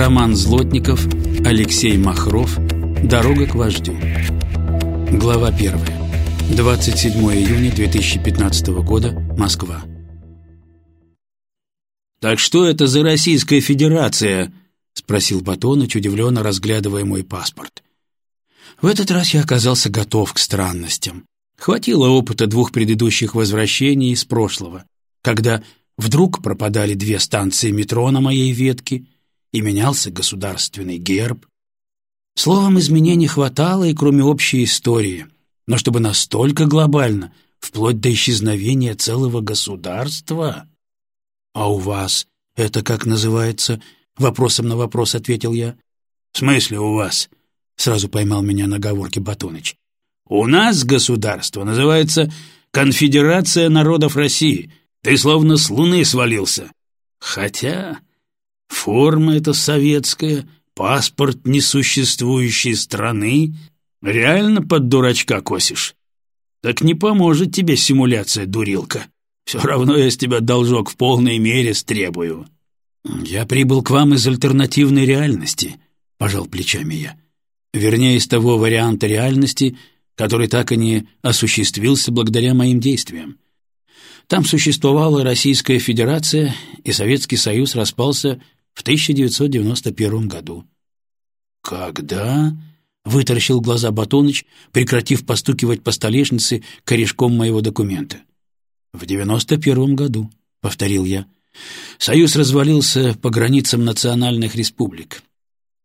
Роман Злотников, Алексей Махров «Дорога к вождю». Глава 1. 27 июня 2015 года. Москва. «Так что это за Российская Федерация?» — спросил Батоныч, удивленно разглядывая мой паспорт. В этот раз я оказался готов к странностям. Хватило опыта двух предыдущих возвращений из прошлого, когда вдруг пропадали две станции метро на моей ветке — и менялся государственный герб. Словом, изменений хватало и кроме общей истории, но чтобы настолько глобально, вплоть до исчезновения целого государства. «А у вас это как называется?» — вопросом на вопрос ответил я. «В смысле у вас?» — сразу поймал меня на оговорке Батоныч. «У нас государство называется Конфедерация народов России. Ты словно с луны свалился. Хотя Форма эта советская, паспорт несуществующей страны. Реально под дурачка косишь. Так не поможет тебе симуляция, дурилка. Все равно я с тебя должок в полной мере стребую. Я прибыл к вам из альтернативной реальности, пожал плечами я. Вернее, из того варианта реальности, который так и не осуществился благодаря моим действиям. Там существовала Российская Федерация, и Советский Союз распался в 1991 году. «Когда?» — вытаращил глаза Батоныч, прекратив постукивать по столешнице корешком моего документа. «В 91 году», — повторил я. «Союз развалился по границам национальных республик.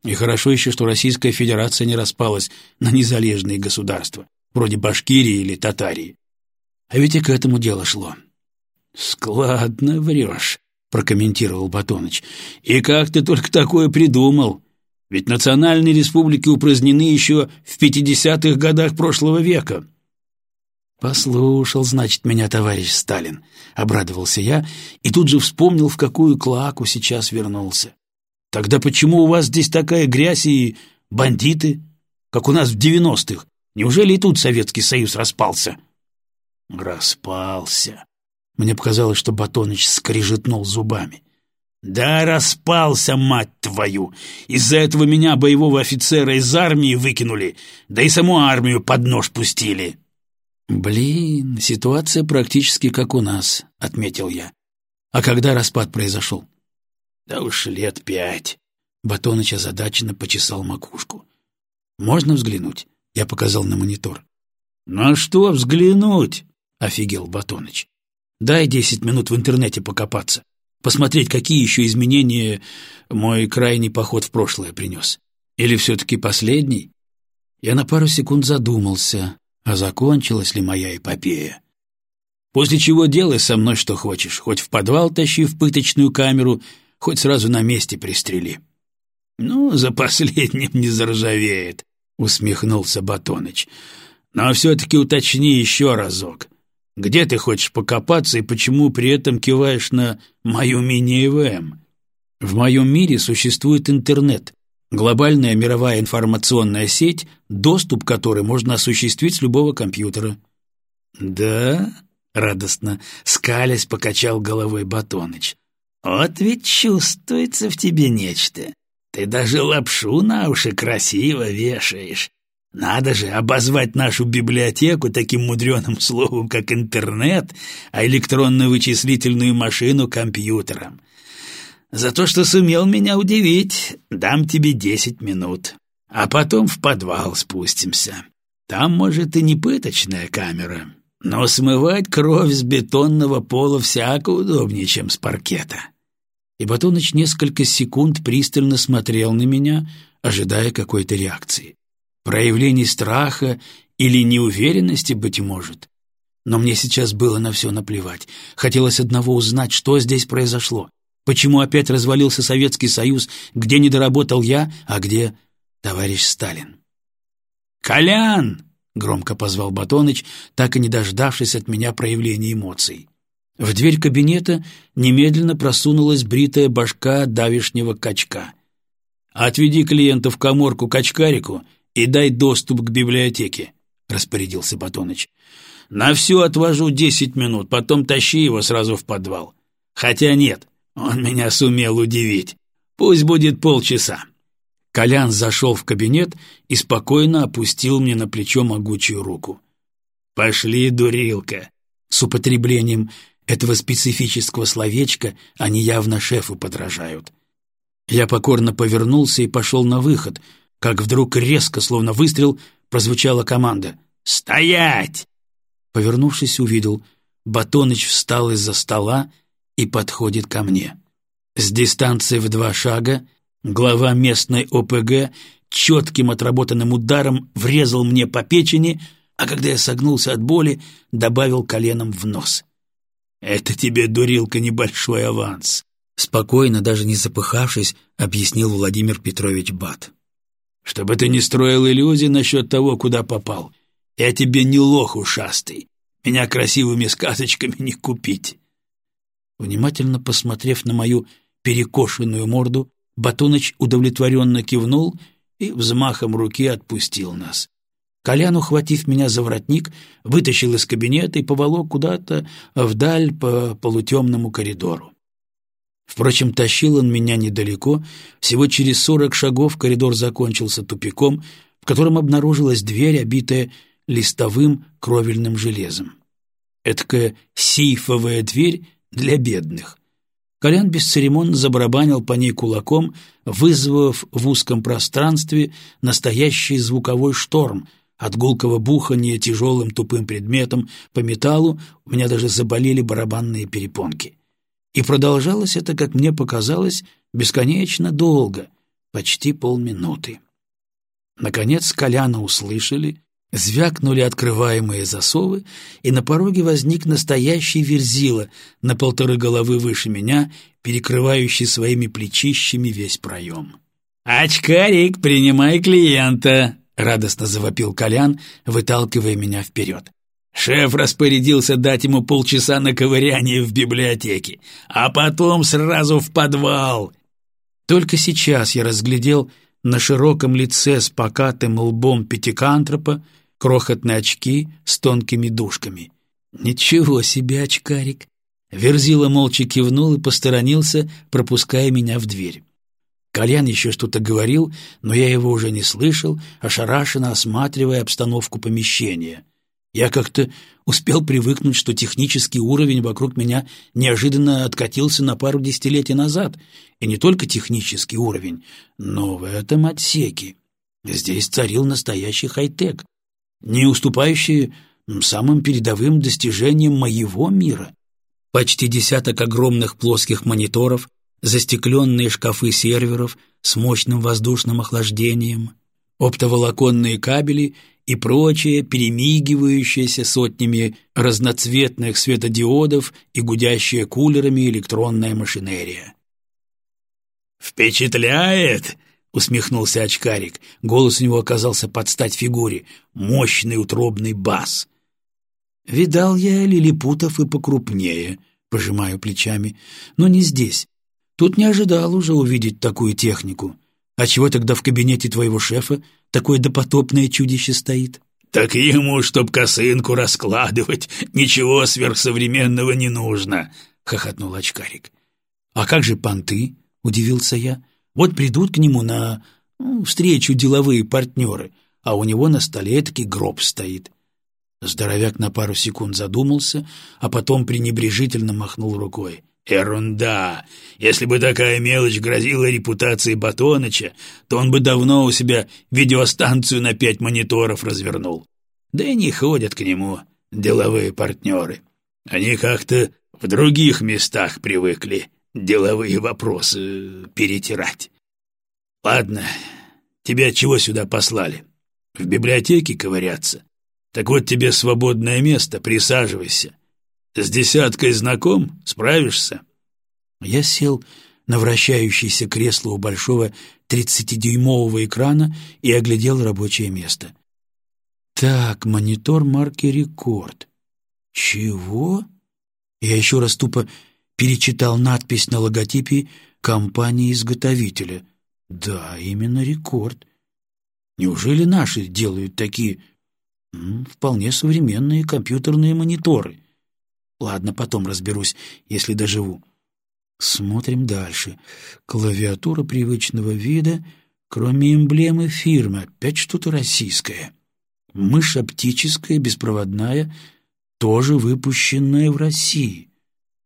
И хорошо еще, что Российская Федерация не распалась на незалежные государства, вроде Башкирии или Татарии. А ведь и к этому дело шло». «Складно врешь», прокомментировал Батоныч. «И как ты только такое придумал? Ведь национальные республики упразднены еще в пятидесятых годах прошлого века». «Послушал, значит, меня товарищ Сталин», — обрадовался я и тут же вспомнил, в какую клаку сейчас вернулся. «Тогда почему у вас здесь такая грязь и бандиты, как у нас в девяностых? Неужели и тут Советский Союз распался?» «Распался», мне показалось, что Батоныч скрижетнул зубами. «Да распался, мать твою! Из-за этого меня, боевого офицера, из армии выкинули, да и саму армию под нож пустили!» «Блин, ситуация практически как у нас», — отметил я. «А когда распад произошел?» «Да уж лет пять». Батоныч озадаченно почесал макушку. «Можно взглянуть?» — я показал на монитор. «На что взглянуть?» — офигел Батоныч. Дай десять минут в интернете покопаться, посмотреть, какие еще изменения мой крайний поход в прошлое принес. Или все-таки последний? Я на пару секунд задумался, а закончилась ли моя эпопея. После чего делай со мной что хочешь, хоть в подвал тащи в пыточную камеру, хоть сразу на месте пристрели. — Ну, за последним не заржавеет, — усмехнулся Батоныч. — Но все-таки уточни еще разок. Где ты хочешь покопаться и почему при этом киваешь на мою мини-ЭВМ? В моем мире существует интернет, глобальная мировая информационная сеть, доступ к которой можно осуществить с любого компьютера. Да, радостно, скалясь, покачал головой Батоныч. Вот ведь чувствуется в тебе нечто. Ты даже лапшу на уши красиво вешаешь. Надо же обозвать нашу библиотеку таким мудреным словом, как интернет, а электронную вычислительную машину компьютером. За то, что сумел меня удивить, дам тебе десять минут. А потом в подвал спустимся. Там, может, и не пыточная камера, но смывать кровь с бетонного пола всяко удобнее, чем с паркета. И Батоныч несколько секунд пристально смотрел на меня, ожидая какой-то реакции проявлений страха или неуверенности, быть может. Но мне сейчас было на все наплевать. Хотелось одного узнать, что здесь произошло. Почему опять развалился Советский Союз, где не доработал я, а где товарищ Сталин? «Колян!» — громко позвал Батоныч, так и не дождавшись от меня проявления эмоций. В дверь кабинета немедленно просунулась бритая башка давишнего качка. «Отведи клиента в коморку качкарику и дай доступ к библиотеке», — распорядился Батоныч. «На все отвожу десять минут, потом тащи его сразу в подвал. Хотя нет, он меня сумел удивить. Пусть будет полчаса. Колян зашел в кабинет и спокойно опустил мне на плечо могучую руку. «Пошли, дурилка!» С употреблением этого специфического словечка они явно шефу подражают. Я покорно повернулся и пошел на выход, как вдруг резко, словно выстрел, прозвучала команда «Стоять!». Повернувшись, увидел, Батоныч встал из-за стола и подходит ко мне. С дистанции в два шага глава местной ОПГ четким отработанным ударом врезал мне по печени, а когда я согнулся от боли, добавил коленом в нос. «Это тебе, дурилка, небольшой аванс», — спокойно, даже не запыхавшись, объяснил Владимир Петрович Бат. «Чтобы ты не строил иллюзий насчет того, куда попал. Я тебе не лох ушастый. Меня красивыми сказочками не купить». Внимательно посмотрев на мою перекошенную морду, Батоныч удовлетворенно кивнул и взмахом руки отпустил нас. Колян, ухватив меня за воротник, вытащил из кабинета и поволок куда-то вдаль по полутемному коридору. Впрочем, тащил он меня недалеко, всего через сорок шагов коридор закончился тупиком, в котором обнаружилась дверь, обитая листовым кровельным железом. Эдакая сейфовая дверь для бедных. Колян бесцеремонно забарабанил по ней кулаком, вызвав в узком пространстве настоящий звуковой шторм. От гулкого бухания тяжелым тупым предметом по металлу у меня даже заболели барабанные перепонки. И продолжалось это, как мне показалось, бесконечно долго, почти полминуты. Наконец Коляна услышали, Звякнули открываемые засовы, и на пороге возник настоящий верзила на полторы головы выше меня, перекрывающий своими плечищами весь проем. «Очкарик, принимай клиента!» — радостно завопил Колян, выталкивая меня вперед. Шеф распорядился дать ему полчаса на ковыряние в библиотеке, а потом сразу в подвал. Только сейчас я разглядел на широком лице с покатым лбом пятикантропа крохотные очки с тонкими дужками. «Ничего себе, очкарик!» Верзила молча кивнул и посторонился, пропуская меня в дверь. Колян еще что-то говорил, но я его уже не слышал, ошарашенно осматривая обстановку помещения. Я как-то успел привыкнуть, что технический уровень вокруг меня неожиданно откатился на пару десятилетий назад. И не только технический уровень, но в этом отсеке. Здесь царил настоящий хай-тек не уступающие самым передовым достижениям моего мира. Почти десяток огромных плоских мониторов, застекленные шкафы серверов с мощным воздушным охлаждением, оптоволоконные кабели и прочее, перемигивающееся сотнями разноцветных светодиодов и гудящая кулерами электронная машинерия. «Впечатляет!» усмехнулся очкарик. Голос у него оказался под стать фигуре. Мощный утробный бас. «Видал я лилипутов и покрупнее», — пожимаю плечами. «Но не здесь. Тут не ожидал уже увидеть такую технику. А чего тогда в кабинете твоего шефа такое допотопное чудище стоит?» «Так ему, чтоб косынку раскладывать, ничего сверхсовременного не нужно», — хохотнул очкарик. «А как же понты?» — удивился я. Вот придут к нему на встречу деловые партнеры, а у него на столе таки гроб стоит. Здоровяк на пару секунд задумался, а потом пренебрежительно махнул рукой. «Ерунда! Если бы такая мелочь грозила репутации Батоныча, то он бы давно у себя видеостанцию на пять мониторов развернул. Да и не ходят к нему деловые партнеры. Они как-то в других местах привыкли деловые вопросы перетирать. Ладно, тебя чего сюда послали? В библиотеке ковыряться? Так вот тебе свободное место, присаживайся. С десяткой знаком? Справишься?» Я сел на вращающееся кресло у большого тридцатидюймового экрана и оглядел рабочее место. «Так, монитор марки «Рекорд». Чего?» Я еще раз тупо перечитал надпись на логотипе компании-изготовителя. Да, именно рекорд. Неужели наши делают такие м, вполне современные компьютерные мониторы? Ладно, потом разберусь, если доживу. Смотрим дальше. Клавиатура привычного вида, кроме эмблемы фирмы, опять что-то российское. Мышь оптическая, беспроводная, тоже выпущенная в России.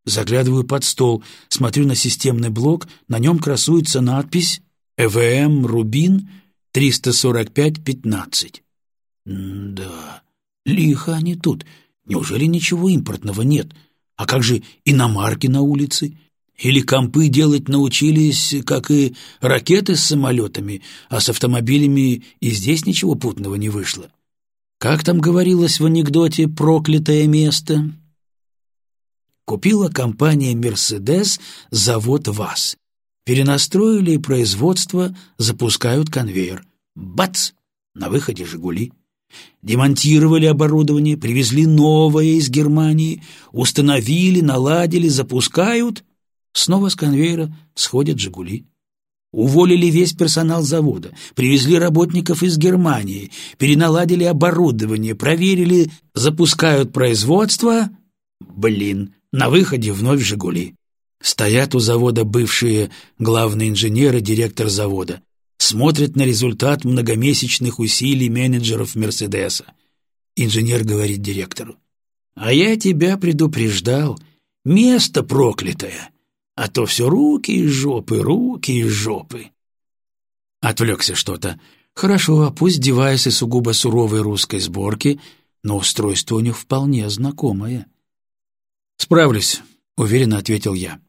Заглядываю под стол, смотрю на системный блок, на нем красуется надпись «ЭВМ Рубин 345-15». Да, лихо они тут. Неужели ничего импортного нет? А как же иномарки на улице? Или компы делать научились, как и ракеты с самолетами, а с автомобилями и здесь ничего путного не вышло? Как там говорилось в анекдоте «проклятое место»? Купила компания «Мерседес» завод ВАЗ. Перенастроили производство, запускают конвейер. Бац! На выходе «Жигули». Демонтировали оборудование, привезли новое из Германии, установили, наладили, запускают. Снова с конвейера сходят «Жигули». Уволили весь персонал завода, привезли работников из Германии, переналадили оборудование, проверили, запускают производство. Блин, на выходе вновь «Жигули». Стоят у завода бывшие главный инженер и директор завода смотрит на результат многомесячных усилий менеджеров «Мерседеса». Инженер говорит директору. «А я тебя предупреждал. Место проклятое. А то все руки из жопы, руки из жопы». Отвлекся что-то. Хорошо, а пусть девайсы сугубо суровой русской сборки, но устройство у них вполне знакомое. «Справлюсь», — уверенно ответил я.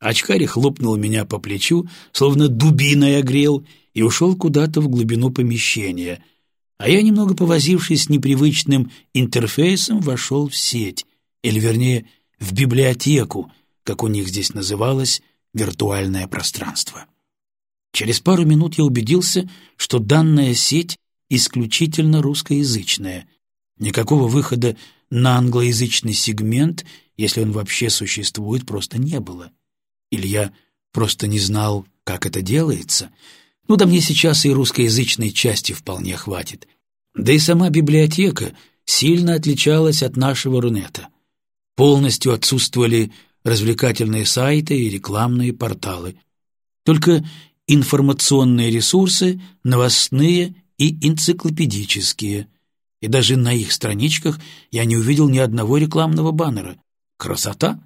Очкарь хлопнул меня по плечу, словно дубиной огрел, и ушел куда-то в глубину помещения, а я, немного повозившись с непривычным интерфейсом, вошел в сеть, или, вернее, в библиотеку, как у них здесь называлось, виртуальное пространство. Через пару минут я убедился, что данная сеть исключительно русскоязычная. Никакого выхода на англоязычный сегмент, если он вообще существует, просто не было. Или я просто не знал, как это делается — ну да мне сейчас и русскоязычной части вполне хватит. Да и сама библиотека сильно отличалась от нашего Рунета. Полностью отсутствовали развлекательные сайты и рекламные порталы. Только информационные ресурсы, новостные и энциклопедические. И даже на их страничках я не увидел ни одного рекламного баннера. Красота!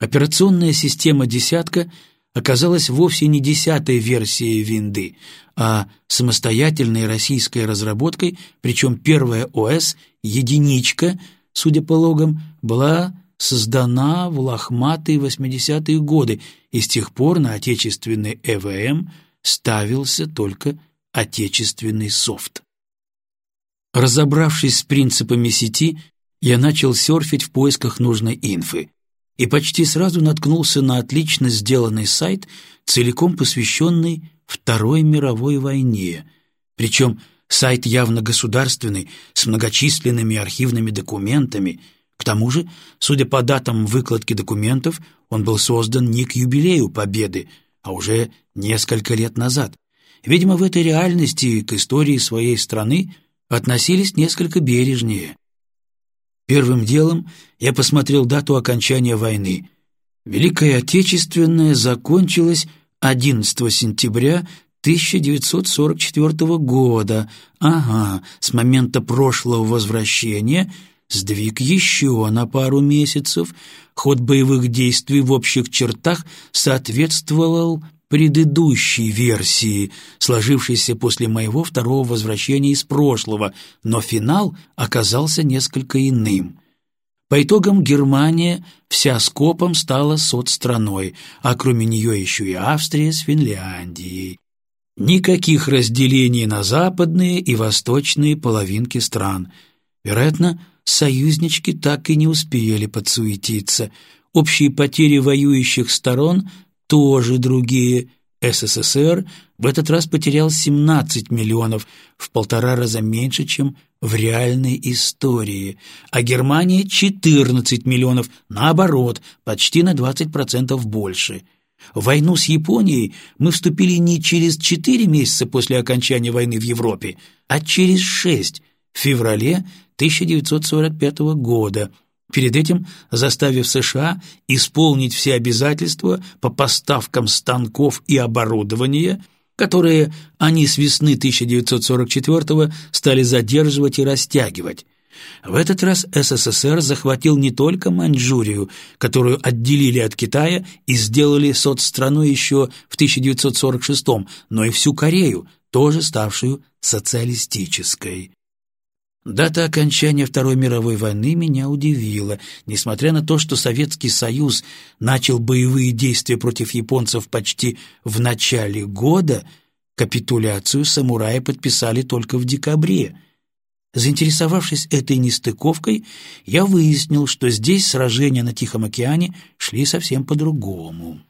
Операционная система «Десятка» оказалась вовсе не десятой версией винды, а самостоятельной российской разработкой, причем первая ОС, единичка, судя по логам, была создана в лохматые 80-е годы, и с тех пор на отечественный ЭВМ ставился только отечественный софт. Разобравшись с принципами сети, я начал серфить в поисках нужной инфы и почти сразу наткнулся на отлично сделанный сайт, целиком посвященный Второй мировой войне. Причем сайт явно государственный, с многочисленными архивными документами. К тому же, судя по датам выкладки документов, он был создан не к юбилею Победы, а уже несколько лет назад. Видимо, в этой реальности к истории своей страны относились несколько бережнее. Первым делом я посмотрел дату окончания войны. Великая Отечественная закончилась 11 сентября 1944 года. Ага, с момента прошлого возвращения сдвиг еще на пару месяцев. Ход боевых действий в общих чертах соответствовал предыдущей версии, сложившейся после моего второго возвращения из прошлого, но финал оказался несколько иным. По итогам Германия вся скопом стала соцстраной, а кроме нее еще и Австрия с Финляндией. Никаких разделений на западные и восточные половинки стран. Вероятно, союзнички так и не успели подсуетиться. Общие потери воюющих сторон тоже другие. СССР в этот раз потерял 17 миллионов, в полтора раза меньше, чем в реальной истории, а Германия 14 миллионов, наоборот, почти на 20% больше. В войну с Японией мы вступили не через 4 месяца после окончания войны в Европе, а через 6, в феврале 1945 года – перед этим заставив США исполнить все обязательства по поставкам станков и оборудования, которые они с весны 1944 стали задерживать и растягивать. В этот раз СССР захватил не только Маньчжурию, которую отделили от Китая и сделали соцстраной еще в 1946 но и всю Корею, тоже ставшую социалистической. Дата окончания Второй мировой войны меня удивила. Несмотря на то, что Советский Союз начал боевые действия против японцев почти в начале года, капитуляцию самураи подписали только в декабре. Заинтересовавшись этой нестыковкой, я выяснил, что здесь сражения на Тихом океане шли совсем по-другому.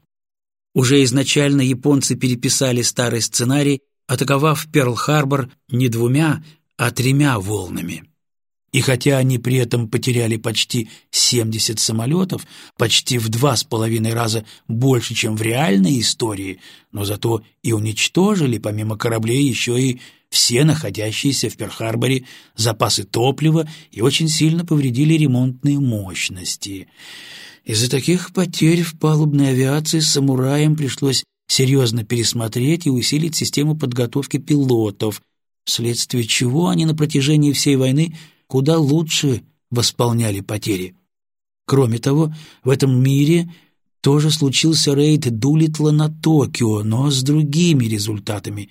Уже изначально японцы переписали старый сценарий, атаковав Перл-Харбор не двумя, а тремя волнами. И хотя они при этом потеряли почти 70 самолетов, почти в два с половиной раза больше, чем в реальной истории, но зато и уничтожили, помимо кораблей, еще и все находящиеся в Перл-Харборе запасы топлива и очень сильно повредили ремонтные мощности. Из-за таких потерь в палубной авиации самураям пришлось серьезно пересмотреть и усилить систему подготовки пилотов – вследствие чего они на протяжении всей войны куда лучше восполняли потери. Кроме того, в этом мире тоже случился рейд Дулитла на Токио, но с другими результатами.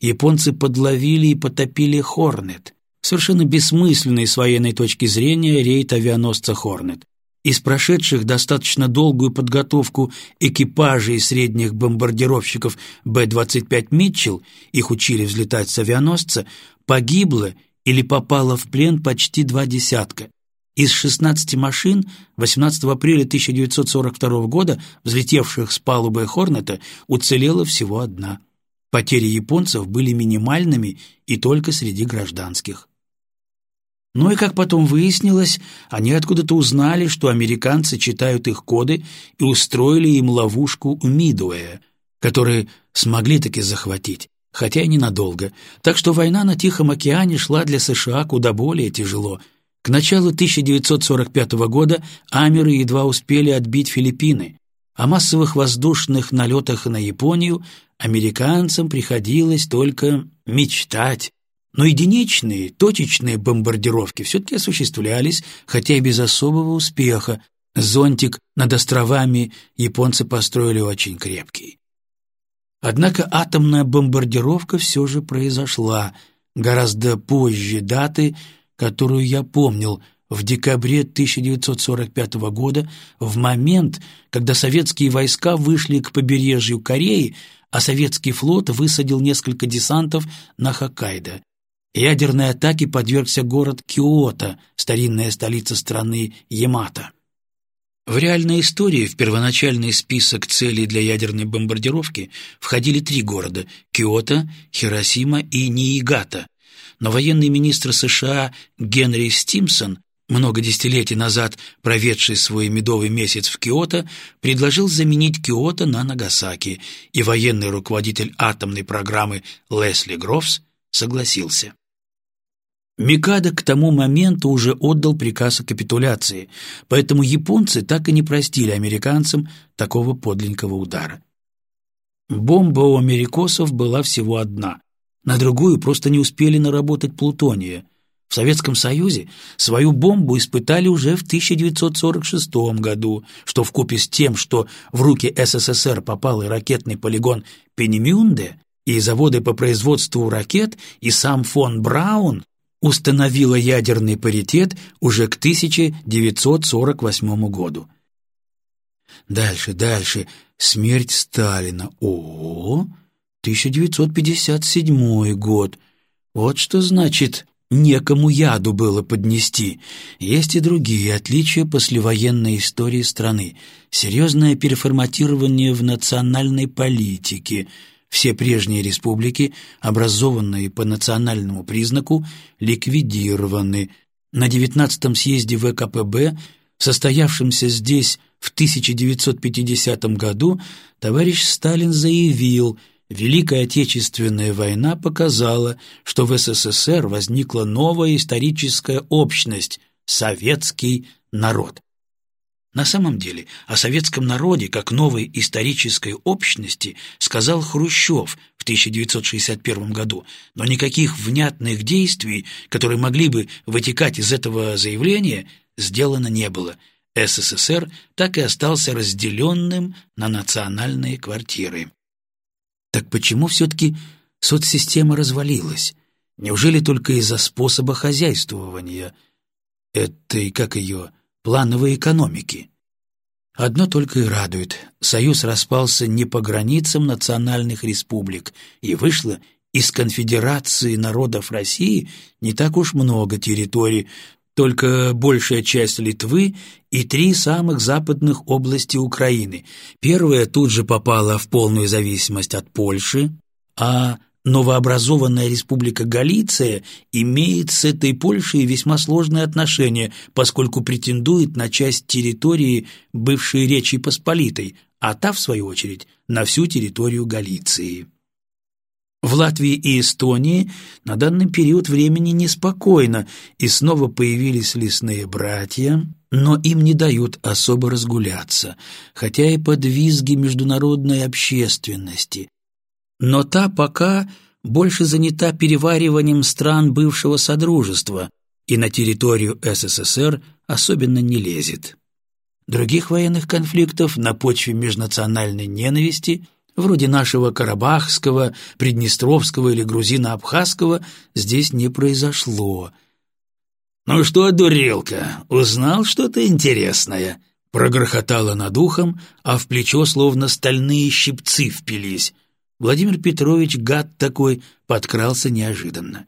Японцы подловили и потопили «Хорнет», совершенно бессмысленный с военной точки зрения рейд авианосца «Хорнет». Из прошедших достаточно долгую подготовку экипажей средних бомбардировщиков Б-25 «Митчелл», их учили взлетать с авианосца, погибло или попало в плен почти два десятка. Из 16 машин 18 апреля 1942 года, взлетевших с палубы «Хорнета», уцелела всего одна. Потери японцев были минимальными и только среди гражданских. Ну и, как потом выяснилось, они откуда-то узнали, что американцы читают их коды и устроили им ловушку у Мидуэя, которые смогли таки захватить, хотя и ненадолго. Так что война на Тихом океане шла для США куда более тяжело. К началу 1945 года Амеры едва успели отбить Филиппины. О массовых воздушных налетах на Японию американцам приходилось только мечтать. Но единичные, точечные бомбардировки все-таки осуществлялись, хотя и без особого успеха. Зонтик над островами японцы построили очень крепкий. Однако атомная бомбардировка все же произошла, гораздо позже даты, которую я помнил, в декабре 1945 года, в момент, когда советские войска вышли к побережью Кореи, а советский флот высадил несколько десантов на Хоккайдо. Ядерной атаке подвергся город Киото, старинная столица страны Ямато. В реальной истории в первоначальный список целей для ядерной бомбардировки входили три города – Киото, Хиросима и Ниигата. Но военный министр США Генри Стимсон, много десятилетий назад проведший свой медовый месяц в Киото, предложил заменить Киото на Нагасаки, и военный руководитель атомной программы Лесли Грофс согласился. Микадо к тому моменту уже отдал приказ о капитуляции, поэтому японцы так и не простили американцам такого подлинного удара. Бомба у америкосов была всего одна, на другую просто не успели наработать плутония. В Советском Союзе свою бомбу испытали уже в 1946 году, что вкупе с тем, что в руки СССР попал и ракетный полигон Пенемюнде, и заводы по производству ракет, и сам фон Браун, установила ядерный паритет уже к 1948 году. Дальше, дальше. Смерть Сталина. О, 1957 год. Вот что значит некому яду было поднести. Есть и другие отличия послевоенной истории страны. Серьезное переформатирование в национальной политике – все прежние республики, образованные по национальному признаку, ликвидированы. На 19-м съезде ВКПБ, состоявшемся здесь в 1950 году, товарищ Сталин заявил, Великая Отечественная война показала, что в СССР возникла новая историческая общность – советский народ. На самом деле о советском народе как новой исторической общности сказал Хрущев в 1961 году, но никаких внятных действий, которые могли бы вытекать из этого заявления, сделано не было. СССР так и остался разделенным на национальные квартиры. Так почему все-таки соцсистема развалилась? Неужели только из-за способа хозяйствования этой, как ее, плановой экономики? Одно только и радует. Союз распался не по границам национальных республик, и вышло из конфедерации народов России не так уж много территорий, только большая часть Литвы и три самых западных области Украины. Первая тут же попала в полную зависимость от Польши, а новообразованная республика Галиция имеет с этой Польшей весьма сложные отношения, поскольку претендует на часть территории бывшей Речи Посполитой, а та, в свою очередь, на всю территорию Галиции. В Латвии и Эстонии на данный период времени неспокойно, и снова появились лесные братья, но им не дают особо разгуляться, хотя и под визги международной общественности, но та пока больше занята перевариванием стран бывшего Содружества и на территорию СССР особенно не лезет. Других военных конфликтов на почве межнациональной ненависти, вроде нашего Карабахского, Приднестровского или Грузино-Абхазского, здесь не произошло. «Ну что, дурилка, узнал что-то интересное?» Прогрохотало над ухом, а в плечо словно стальные щипцы впились. Владимир Петрович, гад такой, подкрался неожиданно.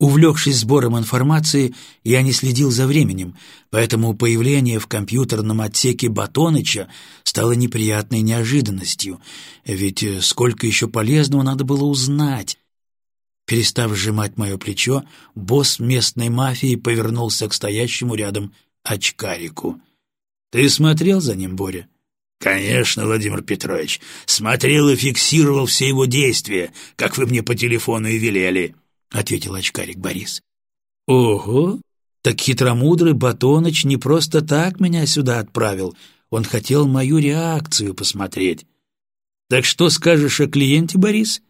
Увлекшись сбором информации, я не следил за временем, поэтому появление в компьютерном отсеке Батоныча стало неприятной неожиданностью, ведь э, сколько еще полезного надо было узнать. Перестав сжимать мое плечо, босс местной мафии повернулся к стоящему рядом очкарику. «Ты смотрел за ним, Боря?» «Конечно, Владимир Петрович. Смотрел и фиксировал все его действия, как вы мне по телефону и велели», — ответил очкарик Борис. «Ого! Так хитромудрый Батоныч не просто так меня сюда отправил. Он хотел мою реакцию посмотреть. Так что скажешь о клиенте, Борис?»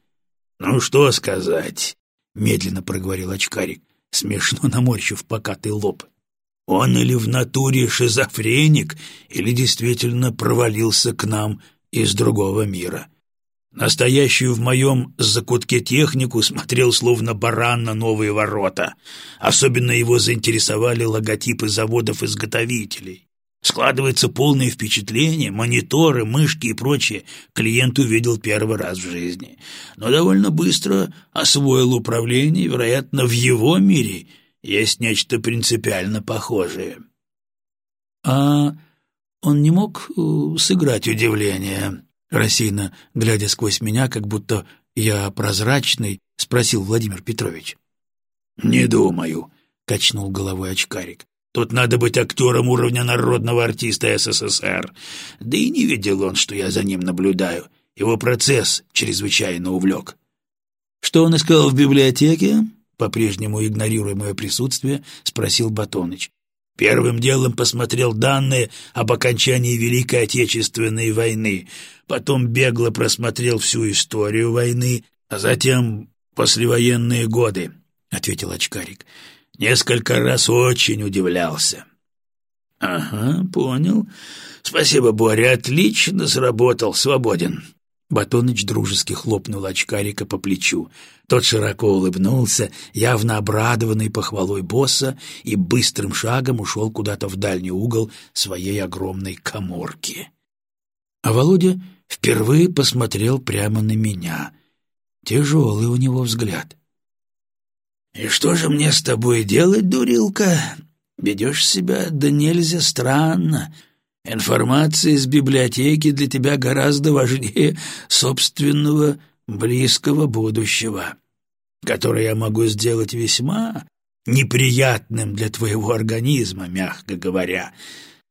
«Ну, что сказать?» — медленно проговорил очкарик, смешно наморщив покатый лоб. Он или в натуре шизофреник, или действительно провалился к нам из другого мира. Настоящую в моем закутке технику смотрел словно баран на новые ворота. Особенно его заинтересовали логотипы заводов-изготовителей. Складывается полное впечатление, мониторы, мышки и прочее клиент увидел первый раз в жизни. Но довольно быстро освоил управление, вероятно, в его мире — есть нечто принципиально похожее. А он не мог э, сыграть удивление, рассеянно глядя сквозь меня, как будто я прозрачный, спросил Владимир Петрович. «Не думаю», — качнул головой очкарик. «Тут надо быть актером уровня народного артиста СССР. Да и не видел он, что я за ним наблюдаю. Его процесс чрезвычайно увлек». «Что он искал в библиотеке?» По-прежнему игнорируя мое присутствие, спросил Батоныч. Первым делом посмотрел данные об окончании Великой Отечественной войны, потом бегло просмотрел всю историю войны, а затем послевоенные годы, — ответил очкарик. Несколько раз очень удивлялся. — Ага, понял. Спасибо, Боря, отлично сработал, свободен. Батоныч дружески хлопнул очкарика по плечу. Тот широко улыбнулся, явно обрадованный похвалой босса, и быстрым шагом ушел куда-то в дальний угол своей огромной коморки. А Володя впервые посмотрел прямо на меня. Тяжелый у него взгляд. «И что же мне с тобой делать, дурилка? Ведешь себя да нельзя странно». Информация из библиотеки для тебя гораздо важнее собственного близкого будущего, которое я могу сделать весьма неприятным для твоего организма, мягко говоря.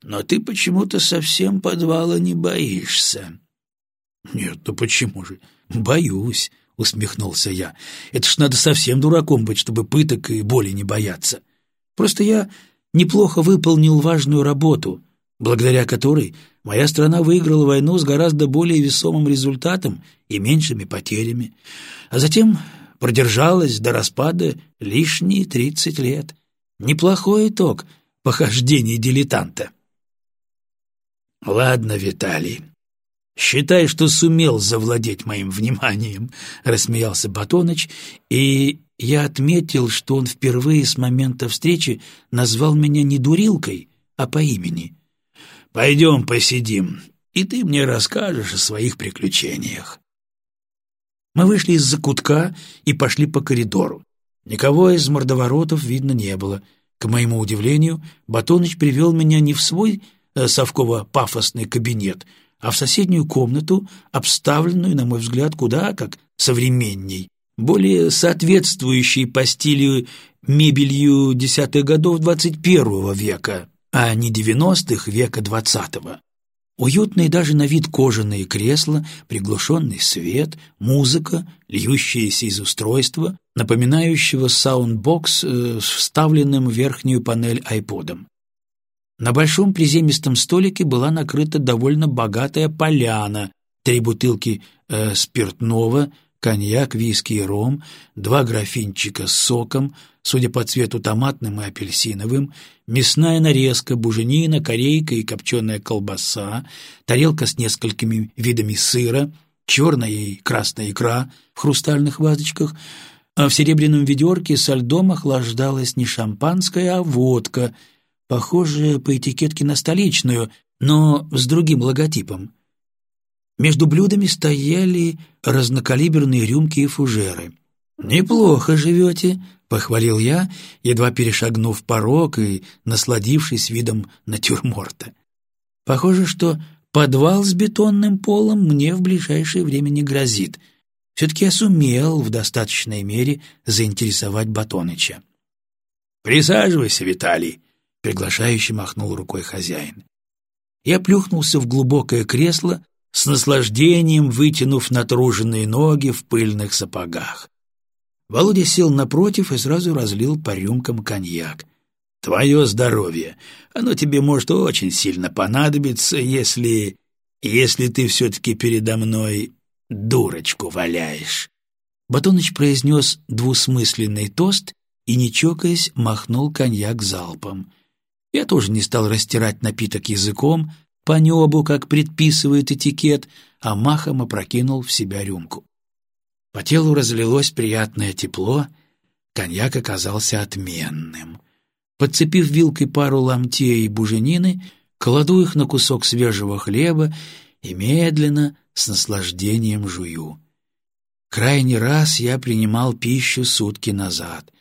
Но ты почему-то совсем подвала не боишься. — Нет, ну почему же? Боюсь, — усмехнулся я. — Это ж надо совсем дураком быть, чтобы пыток и боли не бояться. Просто я неплохо выполнил важную работу, благодаря которой моя страна выиграла войну с гораздо более весомым результатом и меньшими потерями, а затем продержалась до распада лишние тридцать лет. Неплохой итог похождений дилетанта. «Ладно, Виталий, считай, что сумел завладеть моим вниманием», — рассмеялся Батоныч, и я отметил, что он впервые с момента встречи назвал меня не дурилкой, а по имени. «Пойдем посидим, и ты мне расскажешь о своих приключениях». Мы вышли из закутка и пошли по коридору. Никого из мордоворотов видно не было. К моему удивлению, Батоныч привел меня не в свой э, совково-пафосный кабинет, а в соседнюю комнату, обставленную, на мой взгляд, куда как современней, более соответствующей по стилю мебелью десятых годов двадцать первого века, а не девяностых века двадцатого. Уютные даже на вид кожаные кресла, приглушенный свет, музыка, льющаяся из устройства, напоминающего soundbox э, с вставленным в верхнюю панель айподом. На большом приземистом столике была накрыта довольно богатая поляна, три бутылки э, спиртного, коньяк, виски и ром, два графинчика с соком, судя по цвету томатным и апельсиновым, мясная нарезка, буженина, корейка и копченая колбаса, тарелка с несколькими видами сыра, черная и красная икра в хрустальных вазочках, а в серебряном ведерке со льдом охлаждалась не шампанское, а водка, похожая по этикетке на столичную, но с другим логотипом. Между блюдами стояли разнокалиберные рюмки и фужеры. «Неплохо живете», — похвалил я, едва перешагнув порог и насладившись видом натюрморта. «Похоже, что подвал с бетонным полом мне в ближайшее время не грозит. Все-таки я сумел в достаточной мере заинтересовать Батоныча». «Присаживайся, Виталий», — приглашающе махнул рукой хозяин. Я плюхнулся в глубокое кресло, с наслаждением вытянув натруженные ноги в пыльных сапогах. Володя сел напротив и сразу разлил по рюмкам коньяк. «Твое здоровье! Оно тебе может очень сильно понадобиться, если... если ты все-таки передо мной дурочку валяешь». Батоныч произнес двусмысленный тост и, не чокаясь, махнул коньяк залпом. Я тоже не стал растирать напиток языком, по небу, как предписывает этикет, а махом опрокинул в себя рюмку. По телу разлилось приятное тепло, коньяк оказался отменным. Подцепив вилкой пару ломтей и буженины, кладу их на кусок свежего хлеба и медленно, с наслаждением жую. Крайний раз я принимал пищу сутки назад,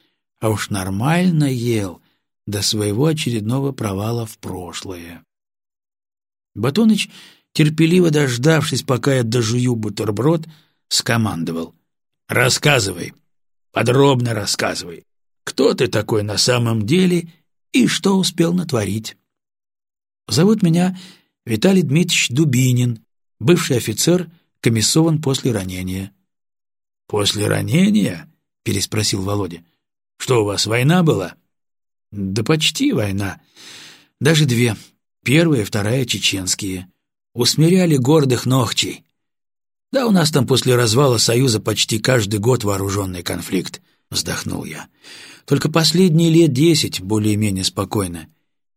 а уж нормально ел до своего очередного провала в прошлое. Батоныч, терпеливо дождавшись, пока я дожую бутерброд, скомандовал. «Рассказывай, подробно рассказывай, кто ты такой на самом деле и что успел натворить?» «Зовут меня Виталий Дмитриевич Дубинин, бывший офицер, комиссован после ранения». «После ранения?» — переспросил Володя. «Что, у вас война была?» «Да почти война. Даже две. Первая и вторая чеченские. Усмиряли гордых ногчей. Да у нас там после развала Союза почти каждый год вооруженный конфликт, вздохнул я. Только последние лет десять более-менее спокойно.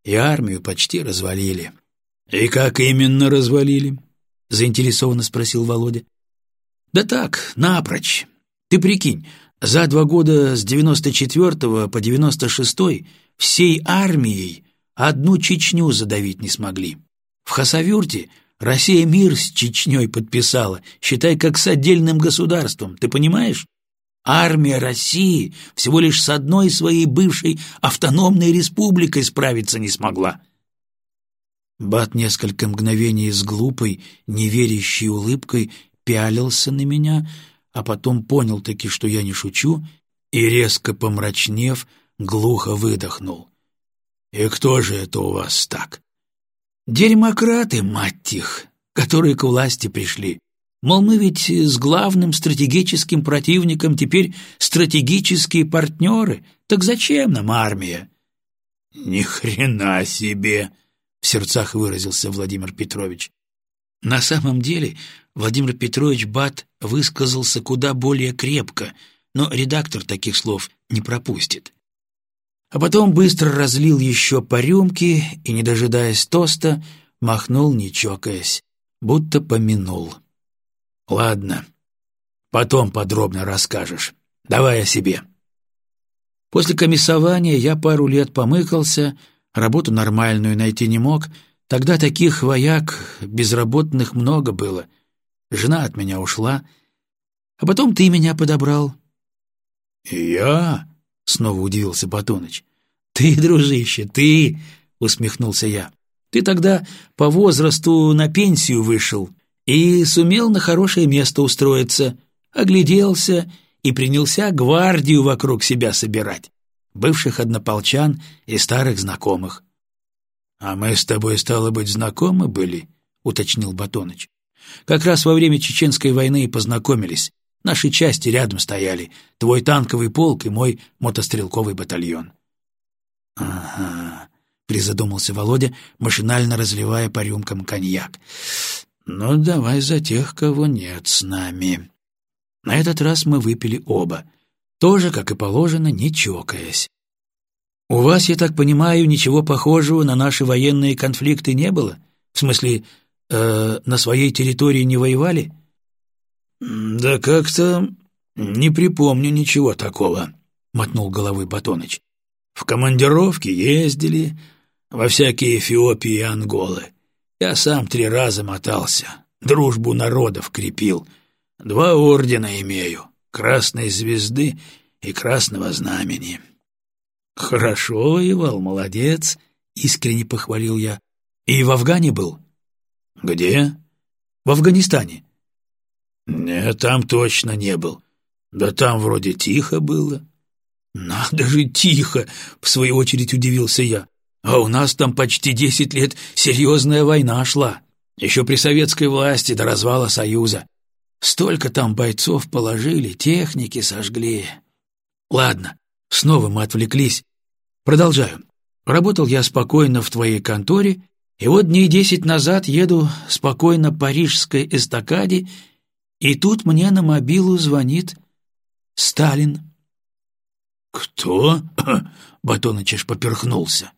И армию почти развалили. И как именно развалили? Заинтересованно спросил Володя. Да так, напрочь. Ты прикинь, за два года с девяносто четвертого по девяносто шестой всей армией Одну Чечню задавить не смогли. В Хасавюрте Россия мир с Чечней подписала, считай, как с отдельным государством, ты понимаешь? Армия России всего лишь с одной своей бывшей автономной республикой справиться не смогла. Бат несколько мгновений с глупой, неверящей улыбкой пялился на меня, а потом понял таки, что я не шучу, и, резко помрачнев, глухо выдохнул. «И кто же это у вас так?» «Дерьмократы, мать их, которые к власти пришли. Мол, мы ведь с главным стратегическим противником теперь стратегические партнеры. Так зачем нам армия?» Ни хрена себе, в сердцах выразился Владимир Петрович. На самом деле, Владимир Петрович Бат высказался куда более крепко, но редактор таких слов не пропустит. А потом быстро разлил еще по рюмке и, не дожидаясь тоста, махнул, не чокаясь, будто помянул. «Ладно, потом подробно расскажешь. Давай о себе». После комиссования я пару лет помыкался, работу нормальную найти не мог, тогда таких вояк безработных много было. Жена от меня ушла, а потом ты меня подобрал. «Я?» — снова удивился Батоныч. «Ты, дружище, ты!» — усмехнулся я. «Ты тогда по возрасту на пенсию вышел и сумел на хорошее место устроиться, огляделся и принялся гвардию вокруг себя собирать, бывших однополчан и старых знакомых». «А мы с тобой, стало быть, знакомы были?» — уточнил Батоныч. «Как раз во время Чеченской войны и познакомились. Наши части рядом стояли, твой танковый полк и мой мотострелковый батальон». «Ага», — призадумался Володя, машинально разливая по рюмкам коньяк. «Ну, давай за тех, кого нет с нами». На этот раз мы выпили оба, тоже, как и положено, не чокаясь. «У вас, я так понимаю, ничего похожего на наши военные конфликты не было? В смысле, э, на своей территории не воевали?» «Да как-то не припомню ничего такого», — мотнул головой Батоныч. В командировки ездили во всякие Эфиопии и Анголы. Я сам три раза мотался, дружбу народов крепил. Два ордена имею — Красной Звезды и Красного Знамени. Хорошо воевал, молодец, — искренне похвалил я. И в Афгане был? Где? В Афганистане. Нет, там точно не был. Да там вроде тихо было. «Надо же тихо!» — в свою очередь удивился я. «А у нас там почти десять лет серьезная война шла. Еще при советской власти до развала Союза. Столько там бойцов положили, техники сожгли. Ладно, снова мы отвлеклись. Продолжаю. Работал я спокойно в твоей конторе, и вот дней десять назад еду спокойно по Рижской эстакаде, и тут мне на мобилу звонит Сталин. «Кто?» — Батоныч аж поперхнулся.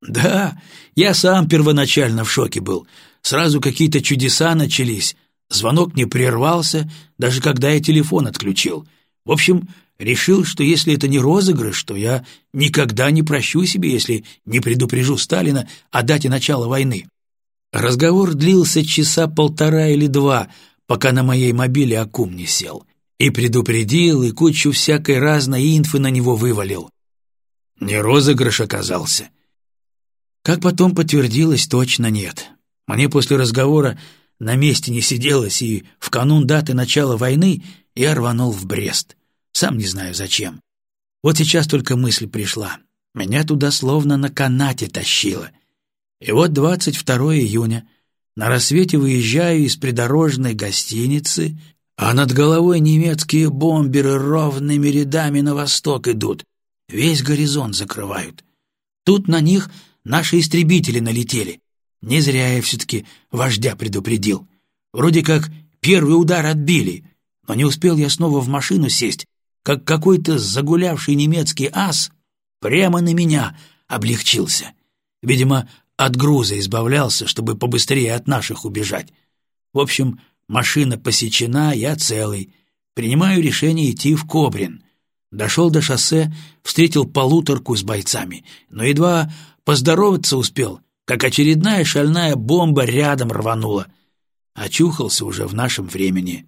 «Да, я сам первоначально в шоке был. Сразу какие-то чудеса начались. Звонок не прервался, даже когда я телефон отключил. В общем, решил, что если это не розыгрыш, то я никогда не прощу себе, если не предупрежу Сталина о дате начала войны. Разговор длился часа полтора или два, пока на моей мобиле аккум не сел. И предупредил, и кучу всякой разной инфы на него вывалил. Не розыгрыш оказался. Как потом подтвердилось, точно нет. Мне после разговора на месте не сиделось, и в канун даты начала войны я рванул в Брест. Сам не знаю зачем. Вот сейчас только мысль пришла. Меня туда словно на канате тащило. И вот 22 июня на рассвете выезжаю из придорожной гостиницы а над головой немецкие бомберы ровными рядами на восток идут, весь горизонт закрывают. Тут на них наши истребители налетели. Не зря я все-таки вождя предупредил. Вроде как первый удар отбили, но не успел я снова в машину сесть, как какой-то загулявший немецкий ас прямо на меня облегчился. Видимо, от груза избавлялся, чтобы побыстрее от наших убежать. В общем, Машина посечена, я целый. Принимаю решение идти в Кобрин. Дошел до шоссе, встретил полуторку с бойцами, но едва поздороваться успел, как очередная шальная бомба рядом рванула. Очухался уже в нашем времени.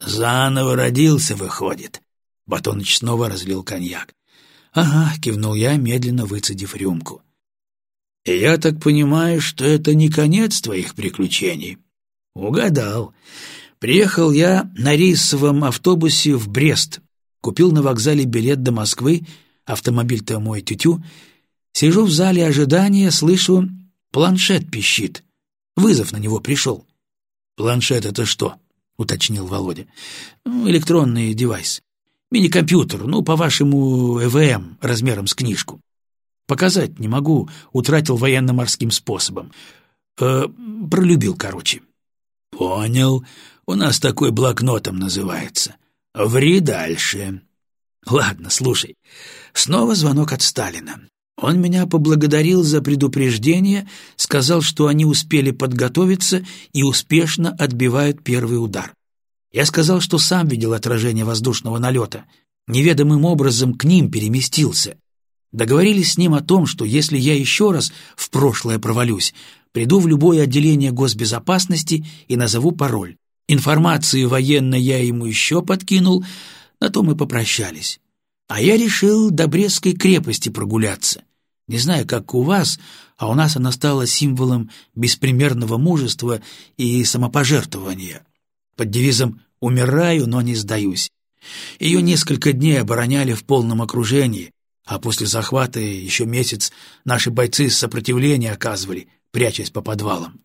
Заново родился, выходит. Батоныч снова разлил коньяк. «Ага», — кивнул я, медленно выцедив рюмку. «Я так понимаю, что это не конец твоих приключений?» «Угадал. Приехал я на рейсовом автобусе в Брест. Купил на вокзале билет до Москвы, автомобиль-то мой тютю. Сижу в зале ожидания, слышу, планшет пищит. Вызов на него пришел. «Планшет — это что?» — уточнил Володя. «Ну, «Электронный девайс. Мини-компьютер, ну, по-вашему, ЭВМ, размером с книжку». Показать не могу, утратил военно-морским способом. Э, пролюбил, короче. Понял. У нас такой блокнотом называется. Ври дальше. Ладно, слушай. Снова звонок от Сталина. Он меня поблагодарил за предупреждение, сказал, что они успели подготовиться и успешно отбивают первый удар. Я сказал, что сам видел отражение воздушного налета. Неведомым образом к ним переместился. Договорились с ним о том, что если я еще раз в прошлое провалюсь, приду в любое отделение госбезопасности и назову пароль. Информацию военной я ему еще подкинул, на то мы попрощались. А я решил до Брестской крепости прогуляться. Не знаю, как у вас, а у нас она стала символом беспримерного мужества и самопожертвования. Под девизом «Умираю, но не сдаюсь». Ее несколько дней обороняли в полном окружении, а после захвата еще месяц наши бойцы сопротивление оказывали, прячась по подвалам.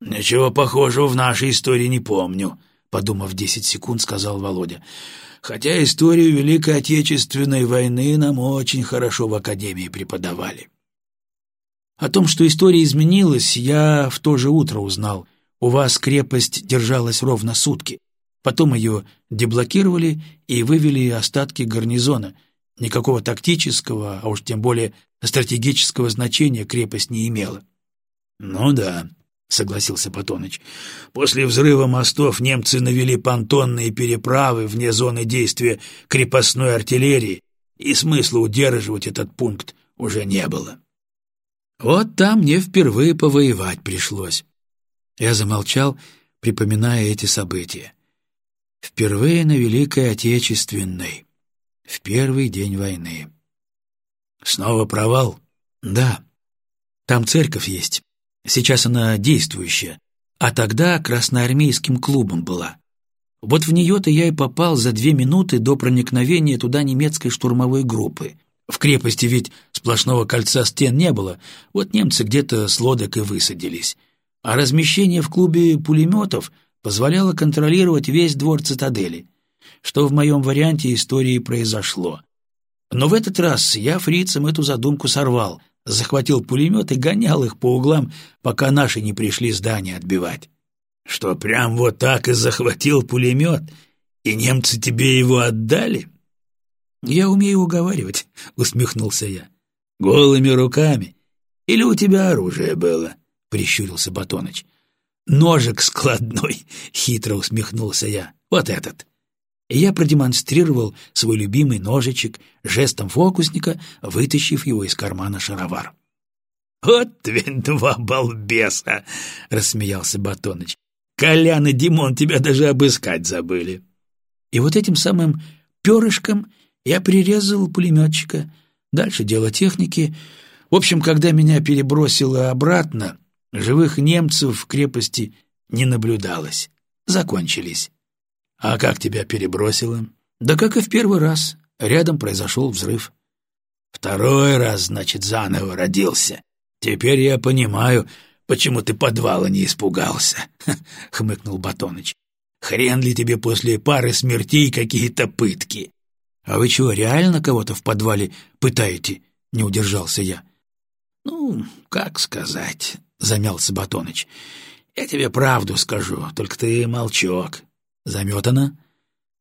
«Ничего похожего в нашей истории не помню», — подумав десять секунд, сказал Володя. «Хотя историю Великой Отечественной войны нам очень хорошо в Академии преподавали». О том, что история изменилась, я в то же утро узнал. У вас крепость держалась ровно сутки. Потом ее деблокировали и вывели остатки гарнизона. Никакого тактического, а уж тем более стратегического значения крепость не имела. «Ну да», — согласился Потоныч. «После взрыва мостов немцы навели понтонные переправы вне зоны действия крепостной артиллерии, и смысла удерживать этот пункт уже не было». «Вот там мне впервые повоевать пришлось». Я замолчал, припоминая эти события. Впервые на Великой Отечественной, в первый день войны. «Снова провал?» «Да. Там церковь есть. Сейчас она действующая, а тогда красноармейским клубом была. Вот в нее-то я и попал за две минуты до проникновения туда немецкой штурмовой группы. В крепости ведь сплошного кольца стен не было, вот немцы где-то с лодок и высадились. А размещение в клубе пулеметов позволяло контролировать весь двор цитадели, что в моем варианте истории произошло. Но в этот раз я фрицам эту задумку сорвал — захватил пулемет и гонял их по углам, пока наши не пришли здание отбивать. Что, прям вот так и захватил пулемет, и немцы тебе его отдали? Я умею уговаривать, усмехнулся я. Голыми руками? Или у тебя оружие было? Прищурился Батоныч. Ножик складной, хитро усмехнулся я. Вот этот и я продемонстрировал свой любимый ножичек жестом фокусника, вытащив его из кармана шаровар. «Вот ведь два балбеса!» — рассмеялся Батоныч. «Колян и Димон тебя даже обыскать забыли». И вот этим самым перышком я прирезал пулеметчика. Дальше дело техники. В общем, когда меня перебросило обратно, живых немцев в крепости не наблюдалось. Закончились. «А как тебя перебросило?» «Да как и в первый раз. Рядом произошел взрыв». «Второй раз, значит, заново родился. Теперь я понимаю, почему ты подвала не испугался», — хмыкнул Батоныч. «Хрен ли тебе после пары смертей какие-то пытки?» «А вы чего, реально кого-то в подвале пытаете?» — не удержался я. «Ну, как сказать», — замялся Батоныч. «Я тебе правду скажу, только ты молчок. Заметано?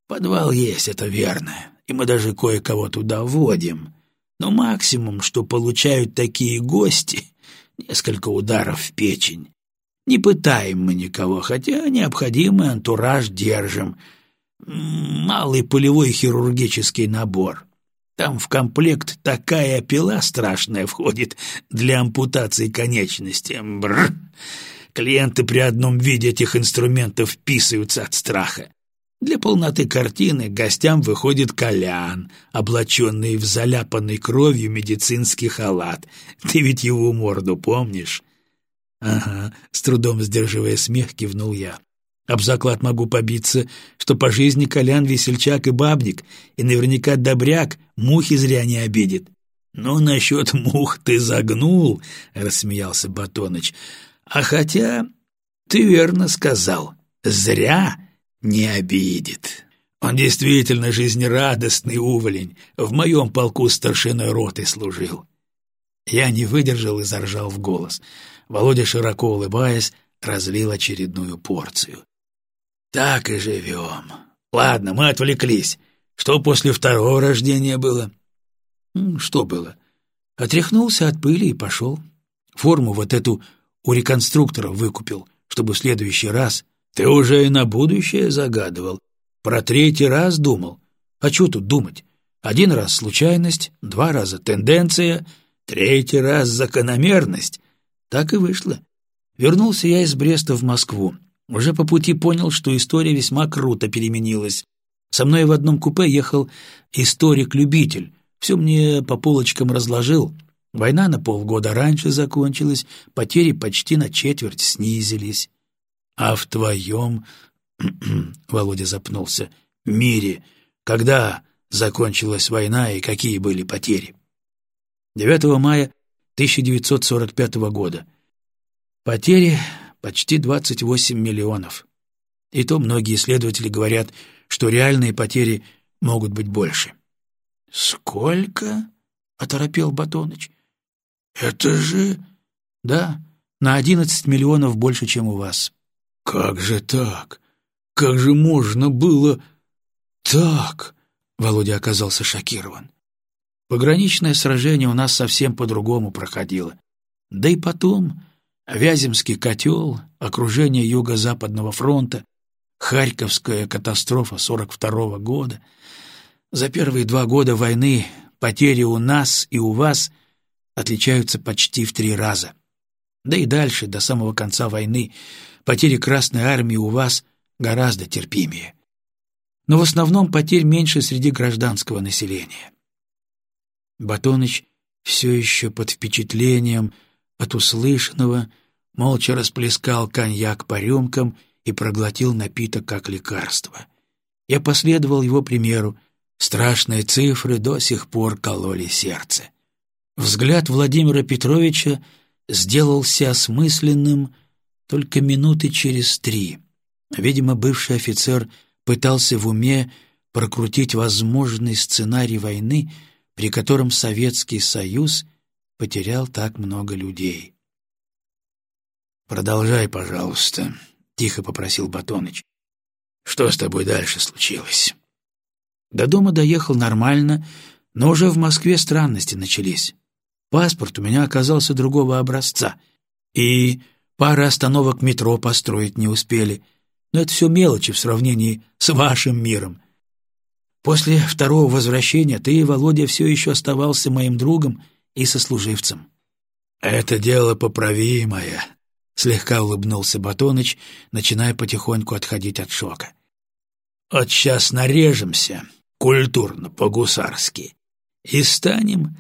Подвал есть, это верно, и мы даже кое-кого туда вводим. Но максимум, что получают такие гости, несколько ударов в печень. Не пытаем мы никого, хотя необходимый антураж держим. Малый полевой хирургический набор. Там в комплект такая пила страшная входит для ампутации конечности. Бррр. Клиенты при одном виде этих инструментов писаются от страха. Для полноты картины гостям выходит Колян, облаченный в заляпанный кровью медицинский халат. Ты ведь его морду помнишь? Ага, с трудом сдерживая смех, кивнул я. Об заклад могу побиться, что по жизни Колян весельчак и бабник, и наверняка добряк мухи зря не обидит. «Ну, насчет мух ты загнул», — рассмеялся Батоныч. А хотя ты верно сказал, зря не обидит. Он действительно жизнерадостный уволень, в моем полку старшиной роты служил. Я не выдержал и заржал в голос. Володя, широко улыбаясь, разлил очередную порцию. «Так и живем. Ладно, мы отвлеклись. Что после второго рождения было?» «Что было?» Отряхнулся от пыли и пошел. Форму вот эту у реконструкторов выкупил, чтобы в следующий раз... Ты уже и на будущее загадывал. Про третий раз думал. А что тут думать? Один раз случайность, два раза тенденция, третий раз закономерность. Так и вышло. Вернулся я из Бреста в Москву. Уже по пути понял, что история весьма круто переменилась. Со мной в одном купе ехал историк-любитель. Все мне по полочкам разложил. Война на полгода раньше закончилась, потери почти на четверть снизились. А в твоем, Володя запнулся, мире, когда закончилась война и какие были потери? 9 мая 1945 года. Потери почти 28 миллионов. И то многие исследователи говорят, что реальные потери могут быть больше. «Сколько?» — оторопел Батоныч. «Это же...» «Да, на одиннадцать миллионов больше, чем у вас». «Как же так? Как же можно было так?» Володя оказался шокирован. Пограничное сражение у нас совсем по-другому проходило. Да и потом Вяземский котел, окружение Юго-Западного фронта, Харьковская катастрофа 42 -го года. За первые два года войны потери у нас и у вас отличаются почти в три раза. Да и дальше, до самого конца войны, потери Красной Армии у вас гораздо терпимее. Но в основном потерь меньше среди гражданского населения. Батоныч все еще под впечатлением от услышанного, молча расплескал коньяк по рюмкам и проглотил напиток как лекарство. Я последовал его примеру, страшные цифры до сих пор кололи сердце. Взгляд Владимира Петровича сделался осмысленным только минуты через три. Видимо, бывший офицер пытался в уме прокрутить возможный сценарий войны, при котором Советский Союз потерял так много людей. «Продолжай, пожалуйста», — тихо попросил Батоныч. «Что с тобой дальше случилось?» До дома доехал нормально, но уже в Москве странности начались. Паспорт у меня оказался другого образца, и пара остановок метро построить не успели. Но это все мелочи в сравнении с вашим миром. После второго возвращения ты, Володя, все еще оставался моим другом и сослуживцем. «Это дело поправимое», — слегка улыбнулся Батоныч, начиная потихоньку отходить от шока. «Вот сейчас нарежемся, культурно, по-гусарски, и станем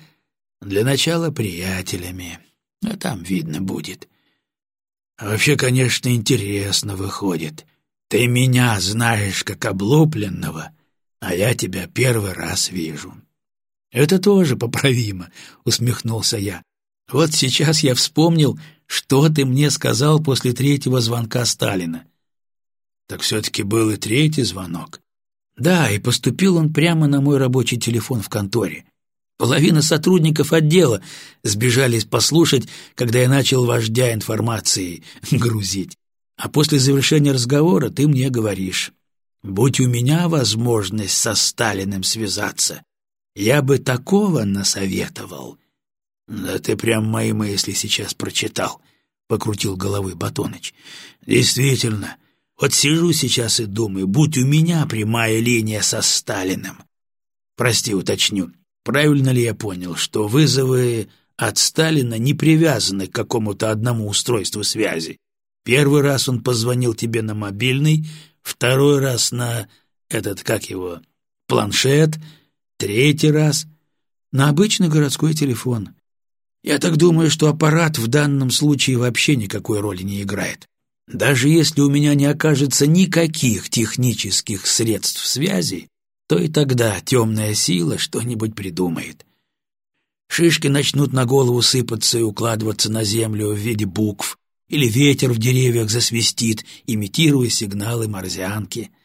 для начала приятелями, а там видно будет. А вообще, конечно, интересно выходит. Ты меня знаешь как облупленного, а я тебя первый раз вижу». «Это тоже поправимо», — усмехнулся я. «Вот сейчас я вспомнил, что ты мне сказал после третьего звонка Сталина». «Так все-таки был и третий звонок». «Да, и поступил он прямо на мой рабочий телефон в конторе. Половина сотрудников отдела сбежались послушать, когда я начал вождя информации грузить. А после завершения разговора ты мне говоришь, будь у меня возможность со Сталиным связаться, я бы такого насоветовал. Да ты прям мои мысли сейчас прочитал, покрутил головой Батоныч. Действительно, вот сижу сейчас и думаю, будь у меня прямая линия со Сталиным. Прости, уточню. Правильно ли я понял, что вызовы от Сталина не привязаны к какому-то одному устройству связи? Первый раз он позвонил тебе на мобильный, второй раз на этот, как его, планшет, Третий раз на обычный городской телефон. Я так думаю, что аппарат в данном случае вообще никакой роли не играет. Даже если у меня не окажется никаких технических средств связи, то и тогда темная сила что-нибудь придумает. Шишки начнут на голову сыпаться и укладываться на землю в виде букв, или ветер в деревьях засвистит, имитируя сигналы морзянки —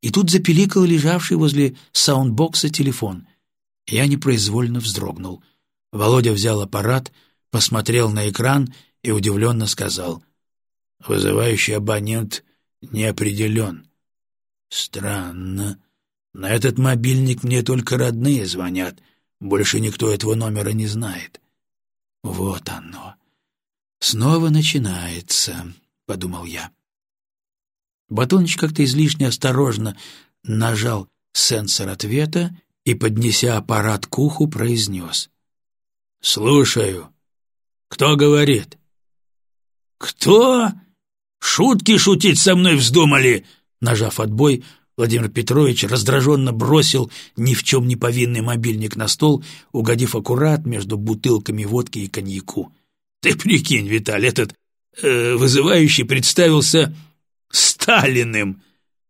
и тут запеликал лежавший возле soundbox а телефон. Я непроизвольно вздрогнул. Володя взял аппарат, посмотрел на экран и удивленно сказал. «Вызывающий абонент не определен. Странно. На этот мобильник мне только родные звонят. Больше никто этого номера не знает. Вот оно. Снова начинается, — подумал я. Батоныч как-то излишне осторожно нажал сенсор ответа и, поднеся аппарат к уху, произнес. «Слушаю. Кто говорит?» «Кто? Шутки шутить со мной вздумали?» Нажав отбой, Владимир Петрович раздраженно бросил ни в чем не повинный мобильник на стол, угодив аккурат между бутылками водки и коньяку. «Ты прикинь, Виталий, этот э, вызывающий представился Сталиным,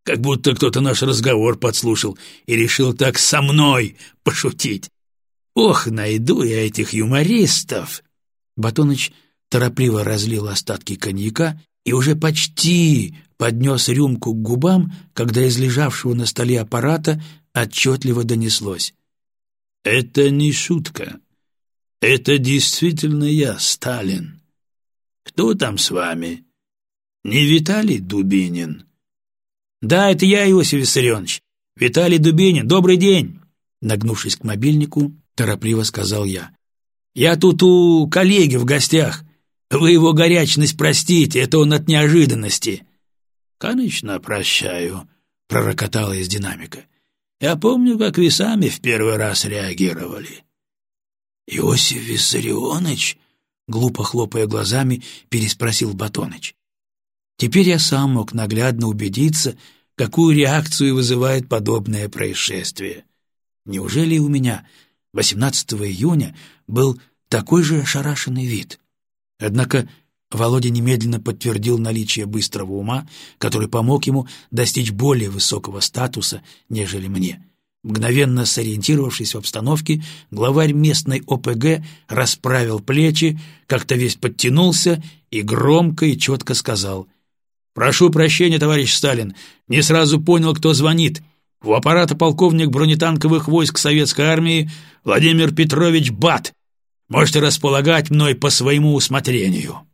как будто кто-то наш разговор подслушал и решил так со мной пошутить. Ох, найду я этих юмористов!» Батоныч торопливо разлил остатки коньяка и уже почти поднес рюмку к губам, когда из лежавшего на столе аппарата отчетливо донеслось. «Это не шутка. Это действительно я, Сталин. Кто там с вами? Не Виталий Дубинин?» «Да, это я, Иосиф Виссарионович. Виталий Дубинин. Добрый день!» Нагнувшись к мобильнику, торопливо сказал я. «Я тут у коллеги в гостях. Вы его горячность простите, это он от неожиданности». «Конечно, прощаю», — пророкотало из динамика. «Я помню, как вы сами в первый раз реагировали». «Иосиф Виссарионович?» — глупо хлопая глазами, переспросил Батоныч. Теперь я сам мог наглядно убедиться, какую реакцию вызывает подобное происшествие. Неужели у меня 18 июня был такой же ошарашенный вид? Однако Володя немедленно подтвердил наличие быстрого ума, который помог ему достичь более высокого статуса, нежели мне. Мгновенно сориентировавшись в обстановке, главарь местной ОПГ расправил плечи, как-то весь подтянулся и громко и четко сказал «Прошу прощения, товарищ Сталин, не сразу понял, кто звонит. У аппарата полковник бронетанковых войск Советской Армии Владимир Петрович Бат. Можете располагать мной по своему усмотрению».